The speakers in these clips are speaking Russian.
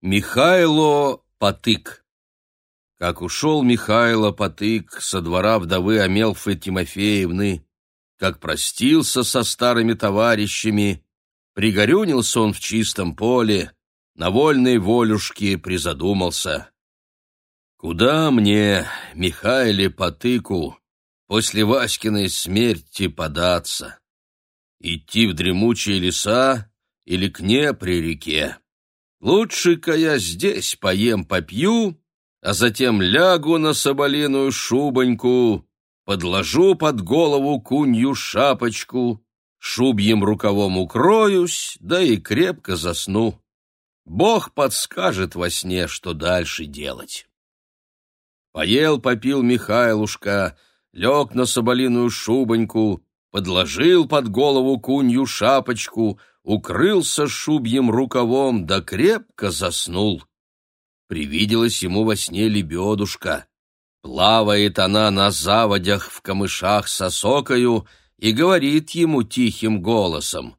Михайло Потык Как ушел Михайло Потык со двора вдовы Амелфы Тимофеевны, как простился со старыми товарищами, пригорюнился он в чистом поле, на вольной волюшке призадумался. Куда мне, Михайле Потыку, после Васькиной смерти податься? Идти в дремучие леса или к Днепре реке? Лучше-ка я здесь поем, попью, а затем лягу на соболиную шубоньку, подложу под голову кунью шапочку, шубьем рукавом укроюсь, да и крепко засну. Бог подскажет во сне, что дальше делать. Поел, попил Михайлушка, лег на соболиную шубоньку, подложил под голову кунью шапочку, укрылся шубьем рукавом, да крепко заснул. Привиделась ему во сне лебедушка. Плавает она на заводях в камышах с осокою и говорит ему тихим голосом.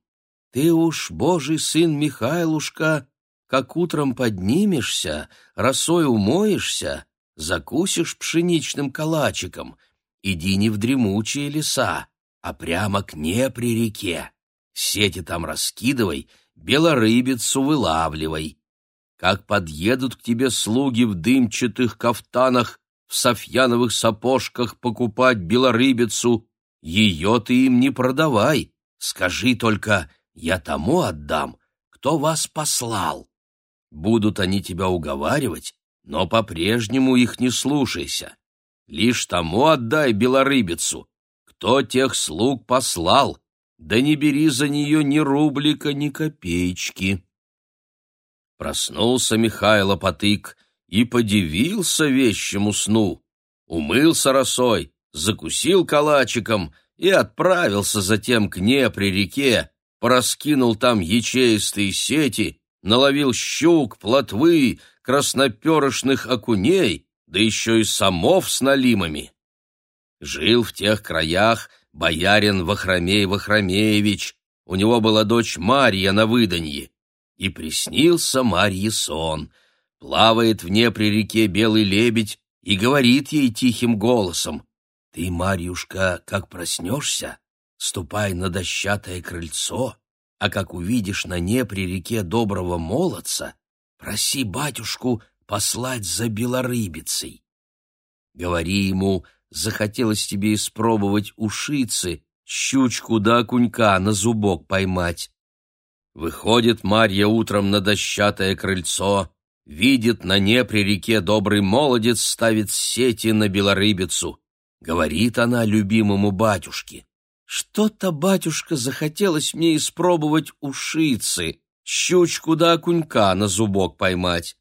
«Ты уж, божий сын Михайлушка, как утром поднимешься, росой умоешься, закусишь пшеничным калачиком, иди не в дремучие леса, а прямо к Днепре реке сети там раскидывай, белорыбицу вылавливай. Как подъедут к тебе слуги в дымчатых кафтанах, в софьяновых сапожках покупать белорыбицу, ее ты им не продавай, скажи только, я тому отдам, кто вас послал. Будут они тебя уговаривать, но по-прежнему их не слушайся. Лишь тому отдай белорыбицу, кто тех слуг послал, да не бери за нее ни рублика, ни копеечки. Проснулся Михайло Потык и подивился вещему сну. Умылся росой, закусил калачиком и отправился затем к Днепре реке, пораскинул там ячеистые сети, наловил щук, плотвы, красноперышных окуней, да еще и самов с налимами. Жил в тех краях боярин Вахромей Вахромеевич, у него была дочь Марья на выданье. И приснился Марье сон. Плавает в Днепре реке белый лебедь и говорит ей тихим голосом, «Ты, Марьюшка, как проснешься, ступай на дощатое крыльцо, а как увидишь на Днепре реке доброго молодца, проси батюшку послать за белорыбицей. Говори ему, захотелось тебе испробовать ушицы, щучку да окунька на зубок поймать. Выходит Марья утром на дощатое крыльцо, видит на непре реке добрый молодец ставит сети на белорыбицу. Говорит она любимому батюшке. Что-то, батюшка, захотелось мне испробовать ушицы, щучку да окунька на зубок поймать.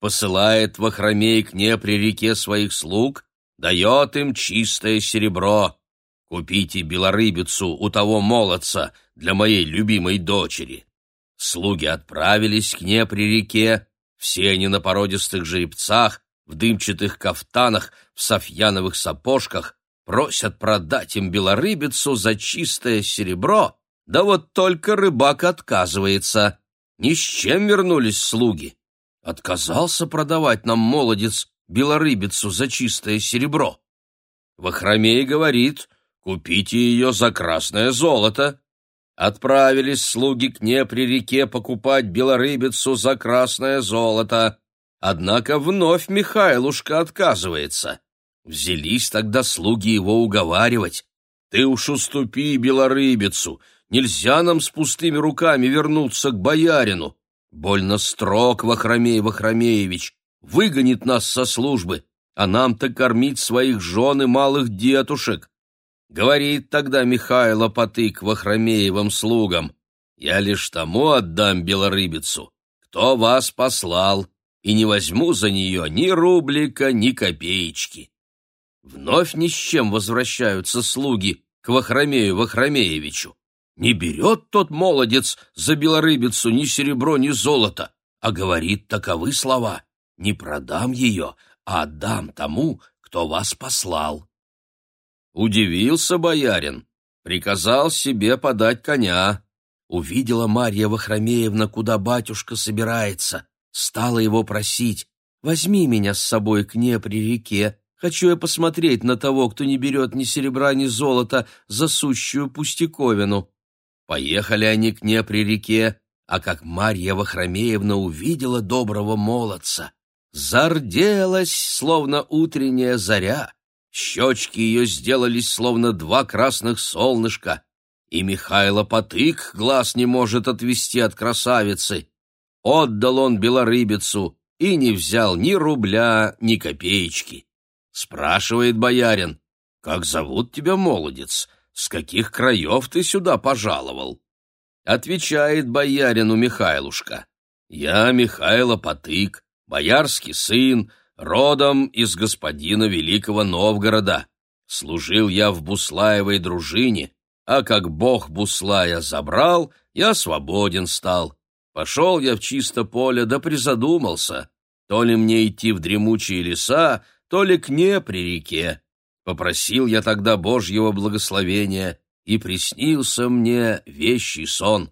Посылает Вахромей к непре реке своих слуг, дает им чистое серебро. Купите белорыбицу у того молодца для моей любимой дочери. Слуги отправились к ней при реке, все они на породистых жеребцах, в дымчатых кафтанах, в софьяновых сапожках, просят продать им белорыбицу за чистое серебро, да вот только рыбак отказывается. Ни с чем вернулись слуги. Отказался продавать нам молодец белорыбицу за чистое серебро. Вахромей говорит, купите ее за красное золото. Отправились слуги к Днепре реке покупать белорыбицу за красное золото. Однако вновь Михайлушка отказывается. Взялись тогда слуги его уговаривать. Ты уж уступи белорыбицу, нельзя нам с пустыми руками вернуться к боярину. Больно строг Вахромей Вахромеевич, выгонит нас со службы, а нам-то кормить своих жен и малых детушек. Говорит тогда Михайло Потык Вахромеевым слугам, я лишь тому отдам белорыбицу, кто вас послал, и не возьму за нее ни рублика, ни копеечки. Вновь ни с чем возвращаются слуги к Вахромею Вахромеевичу. Не берет тот молодец за белорыбицу ни серебро, ни золото, а говорит таковы слова не продам ее, а отдам тому, кто вас послал. Удивился боярин, приказал себе подать коня. Увидела Марья Вахромеевна, куда батюшка собирается, стала его просить, «Возьми меня с собой к Непре реке, хочу я посмотреть на того, кто не берет ни серебра, ни золота за сущую пустяковину». Поехали они к Непре реке, а как Марья Вахромеевна увидела доброго молодца, зарделась, словно утренняя заря, щечки ее сделались, словно два красных солнышка, и Михайло Потык глаз не может отвести от красавицы. Отдал он белорыбицу и не взял ни рубля, ни копеечки. Спрашивает боярин, «Как зовут тебя, молодец? С каких краев ты сюда пожаловал?» Отвечает боярину Михайлушка, «Я Михайло Потык, боярский сын, родом из господина Великого Новгорода. Служил я в Буслаевой дружине, а как бог Буслая забрал, я свободен стал. Пошел я в чисто поле, да призадумался, то ли мне идти в дремучие леса, то ли к при реке. Попросил я тогда Божьего благословения, и приснился мне вещий сон.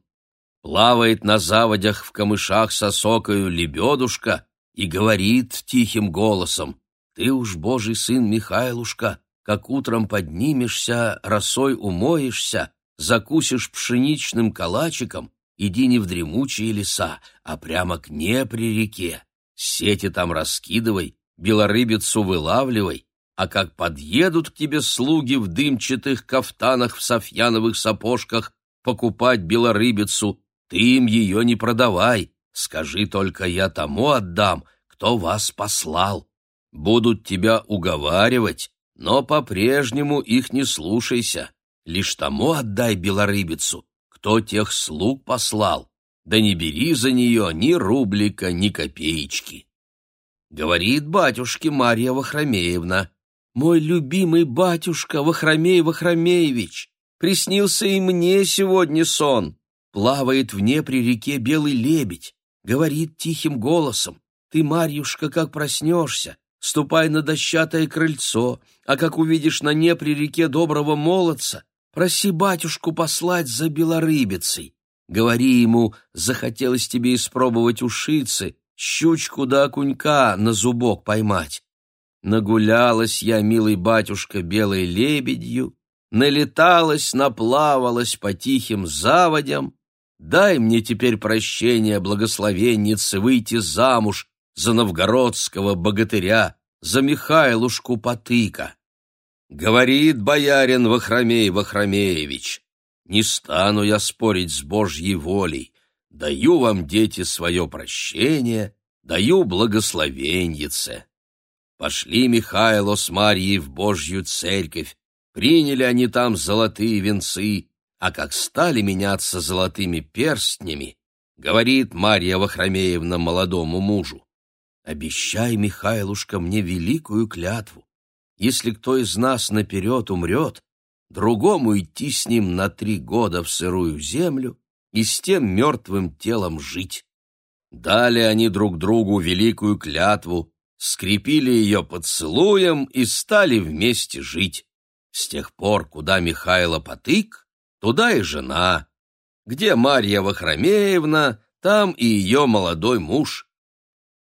Плавает на заводях в камышах сосокою лебедушка и говорит тихим голосом, «Ты уж, Божий сын Михайлушка, как утром поднимешься, росой умоешься, закусишь пшеничным калачиком, иди не в дремучие леса, а прямо к Непре реке. Сети там раскидывай, белорыбицу вылавливай, а как подъедут к тебе слуги в дымчатых кафтанах в софьяновых сапожках покупать белорыбицу, ты им ее не продавай, скажи только я тому отдам, кто вас послал. Будут тебя уговаривать, но по-прежнему их не слушайся. Лишь тому отдай белорыбицу, кто тех слуг послал, да не бери за нее ни рублика, ни копеечки. Говорит батюшке Марья Вахромеевна, «Мой любимый батюшка Вахромей Вахромеевич, приснился и мне сегодня сон. Плавает в Непре реке белый лебедь, говорит тихим голосом, «Ты, Марьюшка, как проснешься, ступай на дощатое крыльцо, а как увидишь на Непре реке доброго молодца, проси батюшку послать за белорыбицей. Говори ему, захотелось тебе испробовать ушицы, щучку да окунька на зубок поймать. Нагулялась я, милый батюшка, белой лебедью, налеталась, наплавалась по тихим заводям. Дай мне теперь прощения, благословенницы, выйти замуж за новгородского богатыря, за Михайлушку Потыка. Говорит боярин Вахромей Вахромеевич, не стану я спорить с Божьей волей, даю вам, дети, свое прощение, даю благословеньице. Пошли Михайло с Марьей в Божью церковь, приняли они там золотые венцы, а как стали меняться золотыми перстнями, говорит Марья Вахромеевна молодому мужу, Обещай, Михайлушка, мне великую клятву. Если кто из нас наперед умрет, другому идти с ним на три года в сырую землю и с тем мертвым телом жить. Дали они друг другу великую клятву, скрепили ее поцелуем и стали вместе жить. С тех пор, куда Михайло потык, туда и жена. Где Марья Вахромеевна, там и ее молодой муж.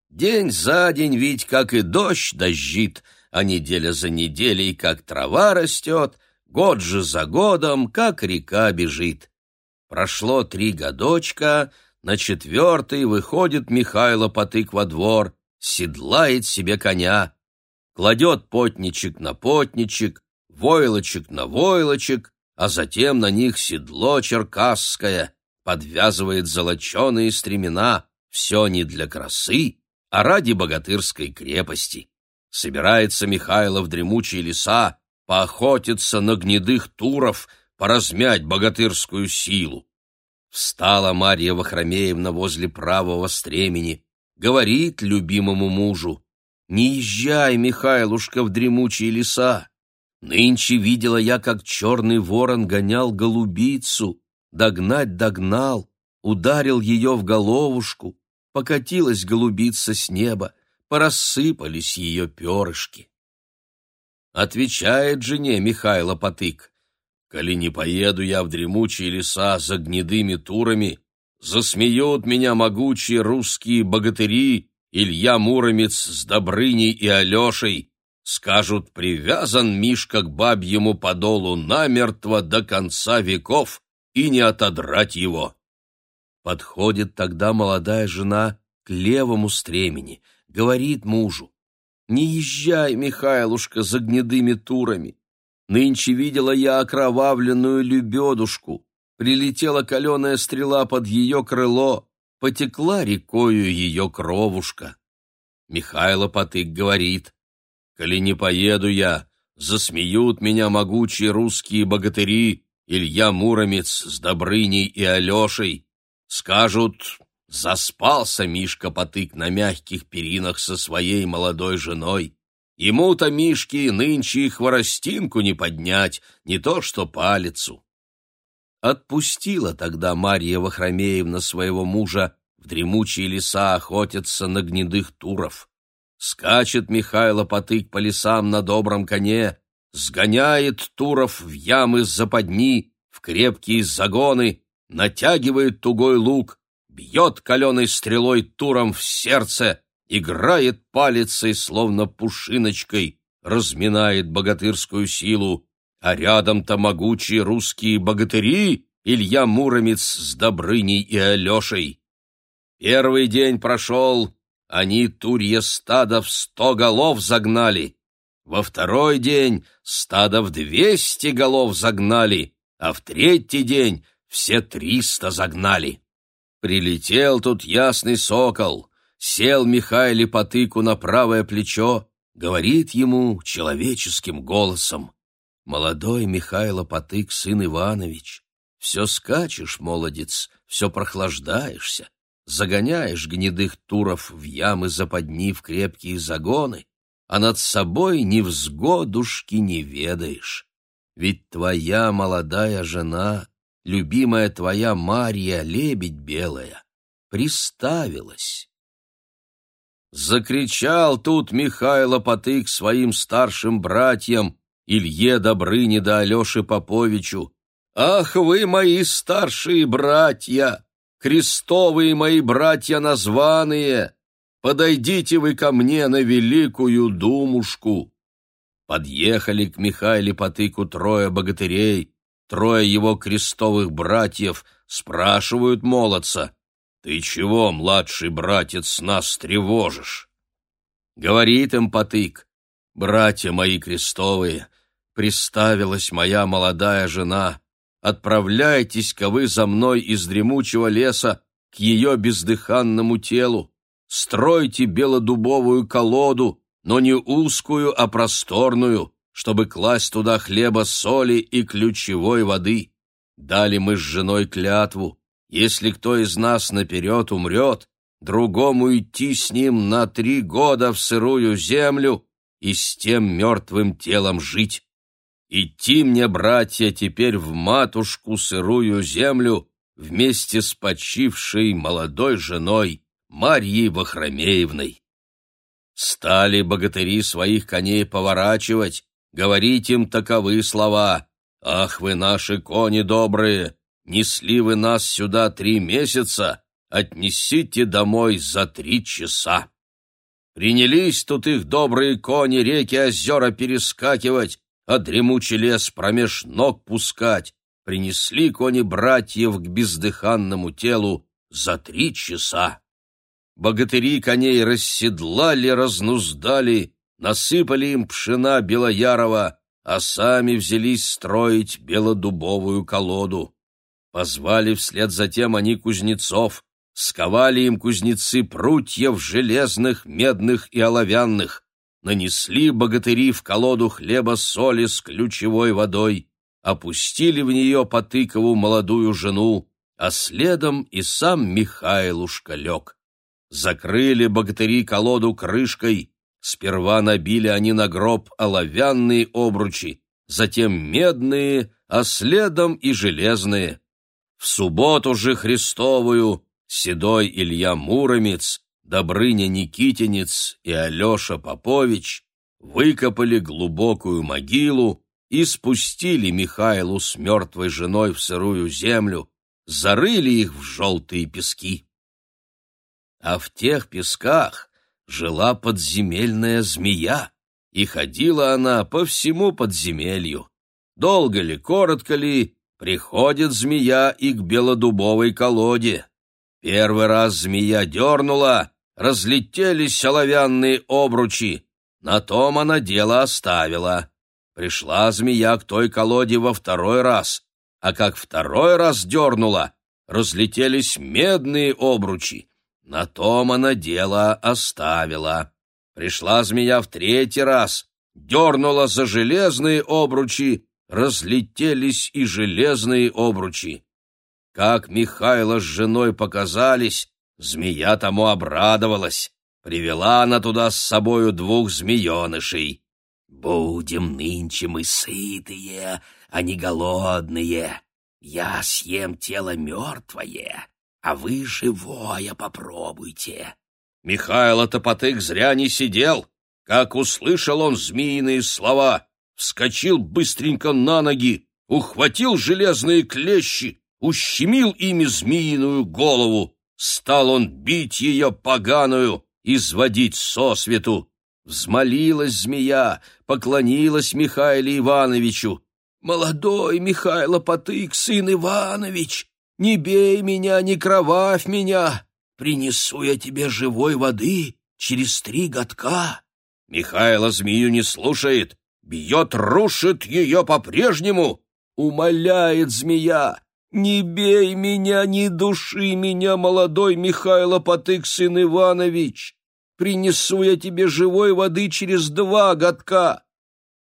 День за день ведь, как и дождь дождит, а неделя за неделей, как трава растет, год же за годом, как река бежит. Прошло три годочка, на четвертый выходит Михайло Потык во двор, седлает себе коня, кладет потничек на потничек, войлочек на войлочек, а затем на них седло черкасское, подвязывает золоченые стремена, все не для красы, а ради богатырской крепости. Собирается Михайло в дремучие леса поохотиться на гнедых туров, поразмять богатырскую силу. Встала Марья Вахромеевна возле правого стремени, говорит любимому мужу, «Не езжай, Михайлушка, в дремучие леса. Нынче видела я, как черный ворон гонял голубицу, догнать догнал, ударил ее в головушку, покатилась голубица с неба, порассыпались ее перышки. Отвечает жене Михайло Потык, «Коли не поеду я в дремучие леса за гнедыми турами, засмеют меня могучие русские богатыри, Илья Муромец с Добрыней и Алешей, скажут, привязан Мишка к бабьему подолу намертво до конца веков и не отодрать его. Подходит тогда молодая жена к левому стремени, говорит мужу, «Не езжай, Михайлушка, за гнедыми турами. Нынче видела я окровавленную лебедушку, прилетела каленая стрела под ее крыло, потекла рекою ее кровушка». Михайло Потык говорит, «Коли не поеду я, засмеют меня могучие русские богатыри, Илья Муромец с Добрыней и Алешей, скажут, Заспался Мишка Потык на мягких перинах со своей молодой женой. Ему-то, Мишке, нынче и хворостинку не поднять, не то что палицу. Отпустила тогда Марья Вахромеевна своего мужа в дремучие леса охотиться на гнедых туров. Скачет Михайло Потык по лесам на добром коне, сгоняет туров в ямы западни, в крепкие загоны, натягивает тугой лук, бьет каленой стрелой туром в сердце, играет палицей, словно пушиночкой, разминает богатырскую силу, а рядом-то могучие русские богатыри Илья Муромец с Добрыней и Алешей. Первый день прошел, они турье стадо в сто голов загнали, во второй день стадо в двести голов загнали, а в третий день все триста загнали. Прилетел тут ясный сокол, сел Михайле Потыку на правое плечо, говорит ему человеческим голосом. «Молодой Михайло Потык, сын Иванович, все скачешь, молодец, все прохлаждаешься, загоняешь гнедых туров в ямы западни в крепкие загоны, а над собой ни взгодушки не ведаешь. Ведь твоя молодая жена любимая твоя Марья, лебедь белая, приставилась. Закричал тут Михайло Потык своим старшим братьям, Илье Добрыне да Алёше Поповичу. «Ах вы, мои старшие братья, крестовые мои братья названные, подойдите вы ко мне на великую думушку!» Подъехали к Михаиле Потыку трое богатырей, Трое его крестовых братьев спрашивают молодца, «Ты чего, младший братец, нас тревожишь?» Говорит им потык, «Братья мои крестовые, приставилась моя молодая жена, отправляйтесь-ка вы за мной из дремучего леса к ее бездыханному телу, стройте белодубовую колоду, но не узкую, а просторную, чтобы класть туда хлеба, соли и ключевой воды. Дали мы с женой клятву, если кто из нас наперед умрет, другому идти с ним на три года в сырую землю и с тем мертвым телом жить. Идти мне, братья, теперь в матушку сырую землю вместе с почившей молодой женой Марьей Вахромеевной. Стали богатыри своих коней поворачивать, говорить им таковы слова. «Ах вы наши кони добрые! Несли вы нас сюда три месяца, отнесите домой за три часа!» Принялись тут их добрые кони реки озера перескакивать, а дремучий лес промеж ног пускать. Принесли кони братьев к бездыханному телу за три часа. Богатыри коней расседлали, разнуздали, насыпали им пшена белоярова, а сами взялись строить белодубовую колоду. Позвали вслед за тем они кузнецов, сковали им кузнецы прутьев железных, медных и оловянных, нанесли богатыри в колоду хлеба соли с ключевой водой, опустили в нее Потыкову молодую жену, а следом и сам Михайлушка лег. Закрыли богатыри колоду крышкой, Сперва набили они на гроб оловянные обручи, затем медные, а следом и железные. В субботу же Христовую седой Илья Муромец, Добрыня Никитинец и Алеша Попович выкопали глубокую могилу и спустили Михайлу с мертвой женой в сырую землю, зарыли их в желтые пески. А в тех песках жила подземельная змея, и ходила она по всему подземелью. Долго ли, коротко ли, приходит змея и к белодубовой колоде. Первый раз змея дернула, разлетелись оловянные обручи, на том она дело оставила. Пришла змея к той колоде во второй раз, а как второй раз дернула, разлетелись медные обручи. На том она дело оставила. Пришла змея в третий раз, дернула за железные обручи, разлетелись и железные обручи. Как Михайло с женой показались, змея тому обрадовалась. Привела она туда с собою двух змеенышей. «Будем нынче мы сытые, а не голодные. Я съем тело мертвое, а вы живое попробуйте». Михайло Топотык зря не сидел. Как услышал он змеиные слова, вскочил быстренько на ноги, ухватил железные клещи, ущемил ими змеиную голову. Стал он бить ее поганую, изводить сосвету. Взмолилась змея, поклонилась Михаилу Ивановичу. «Молодой Михайло Потык, сын Иванович, не бей меня, не кровавь меня, принесу я тебе живой воды через три годка». Михайло змею не слушает, бьет, рушит ее по-прежнему. Умоляет змея, «Не бей меня, не души меня, молодой Михайло Потык, сын Иванович! Принесу я тебе живой воды через два годка!»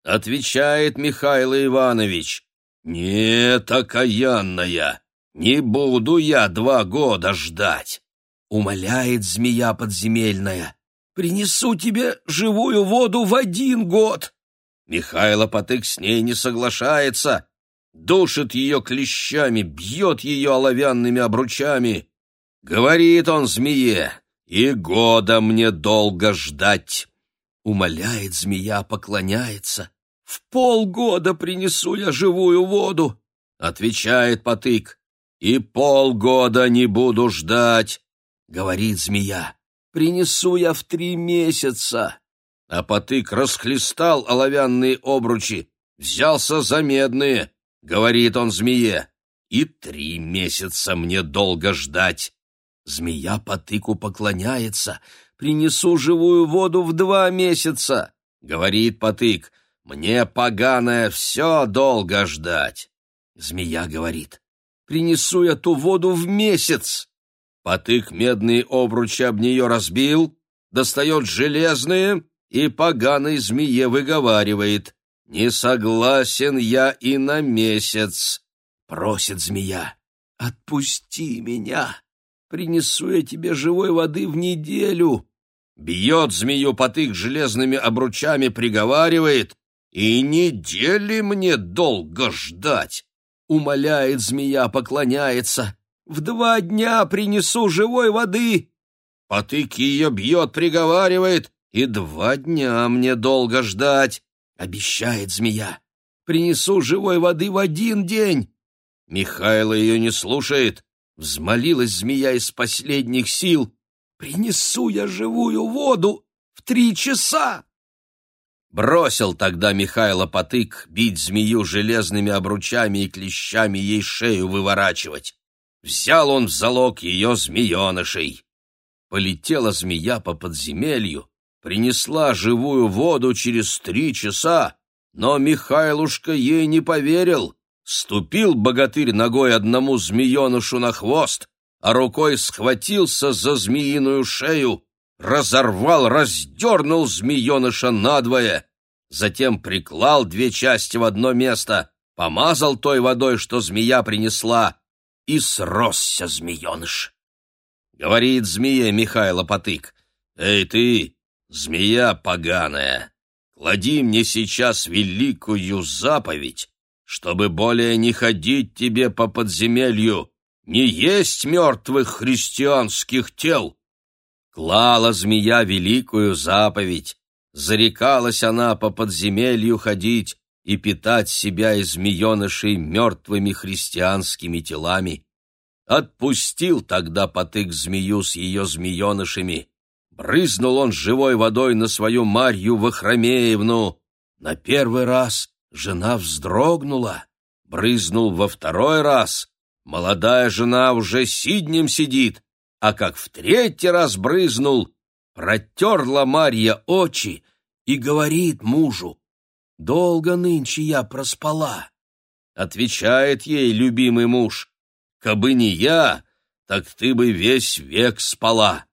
Отвечает Михайло Иванович, «Нет, окаянная, не буду я два года ждать!» Умоляет змея подземельная, «Принесу тебе живую воду в один год!» Михайло Потык с ней не соглашается, душит ее клещами, бьет ее оловянными обручами. Говорит он змее, и года мне долго ждать. Умоляет змея, поклоняется. В полгода принесу я живую воду, отвечает потык. И полгода не буду ждать, говорит змея. Принесу я в три месяца. А потык расхлестал оловянные обручи, взялся за медные, говорит он змее, и три месяца мне долго ждать. Змея по тыку поклоняется, принесу живую воду в два месяца, говорит потык, мне поганое все долго ждать. Змея говорит, принесу я ту воду в месяц. Потык медные обручи об нее разбил, достает железные и поганой змее выговаривает. «Не согласен я и на месяц», — просит змея. «Отпусти меня, принесу я тебе живой воды в неделю». Бьет змею потык железными обручами, приговаривает. «И недели мне долго ждать!» Умоляет змея, поклоняется. «В два дня принесу живой воды!» Потык ее бьет, приговаривает. «И два дня мне долго ждать!» Обещает змея. Принесу живой воды в один день. Михайло ее не слушает. Взмолилась змея из последних сил. Принесу я живую воду в три часа. Бросил тогда Михайло потык бить змею железными обручами и клещами ей шею выворачивать. Взял он в залог ее змеенышей. Полетела змея по подземелью, принесла живую воду через три часа, но Михайлушка ей не поверил. Ступил богатырь ногой одному змеенышу на хвост, а рукой схватился за змеиную шею, разорвал, раздернул змееныша надвое, затем приклал две части в одно место, помазал той водой, что змея принесла, и сросся змееныш. Говорит змея Михайло Потык, «Эй ты, Змея поганая, клади мне сейчас великую заповедь, чтобы более не ходить тебе по подземелью, не есть мертвых христианских тел. Клала змея великую заповедь, зарекалась она по подземелью ходить и питать себя из змеенышей мертвыми христианскими телами. Отпустил тогда потык змею с ее змеенышами. Брызнул он живой водой на свою Марью Вахромеевну. На первый раз жена вздрогнула. Брызнул во второй раз. Молодая жена уже сиднем сидит. А как в третий раз брызнул, протерла Марья очи и говорит мужу, «Долго нынче я проспала». Отвечает ей любимый муж, Кабы не я, так ты бы весь век спала.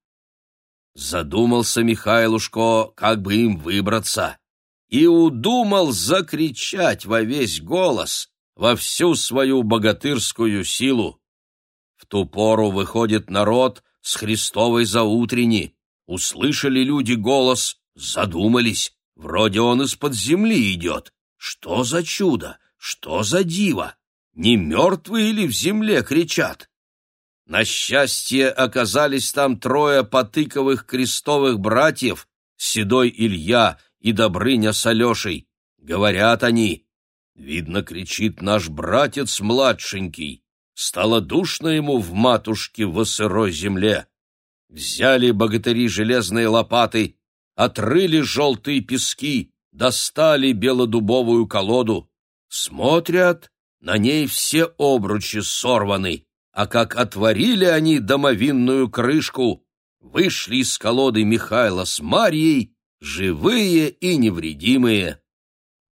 Задумался Михайлушко, как бы им выбраться, и удумал закричать во весь голос, во всю свою богатырскую силу. В ту пору выходит народ с Христовой заутрени. Услышали люди голос, задумались, вроде он из-под земли идет. Что за чудо, что за диво! не мертвые ли в земле кричат? На счастье оказались там трое потыковых крестовых братьев, Седой Илья и Добрыня с Алешей. Говорят они, видно, кричит наш братец младшенький, стало душно ему в матушке во сырой земле. Взяли богатыри железные лопаты, отрыли желтые пески, достали белодубовую колоду. Смотрят, на ней все обручи сорваны, а как отворили они домовинную крышку, вышли из колоды Михайла с Марьей, живые и невредимые.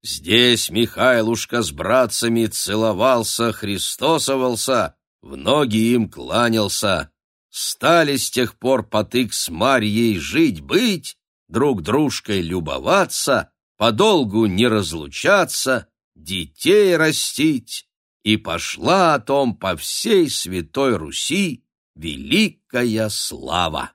Здесь Михайлушка с братцами целовался, христосовался, в ноги им кланялся. Стали с тех пор потык с Марьей жить-быть, друг дружкой любоваться, подолгу не разлучаться, детей растить, и пошла о том по всей святой Руси великая слава.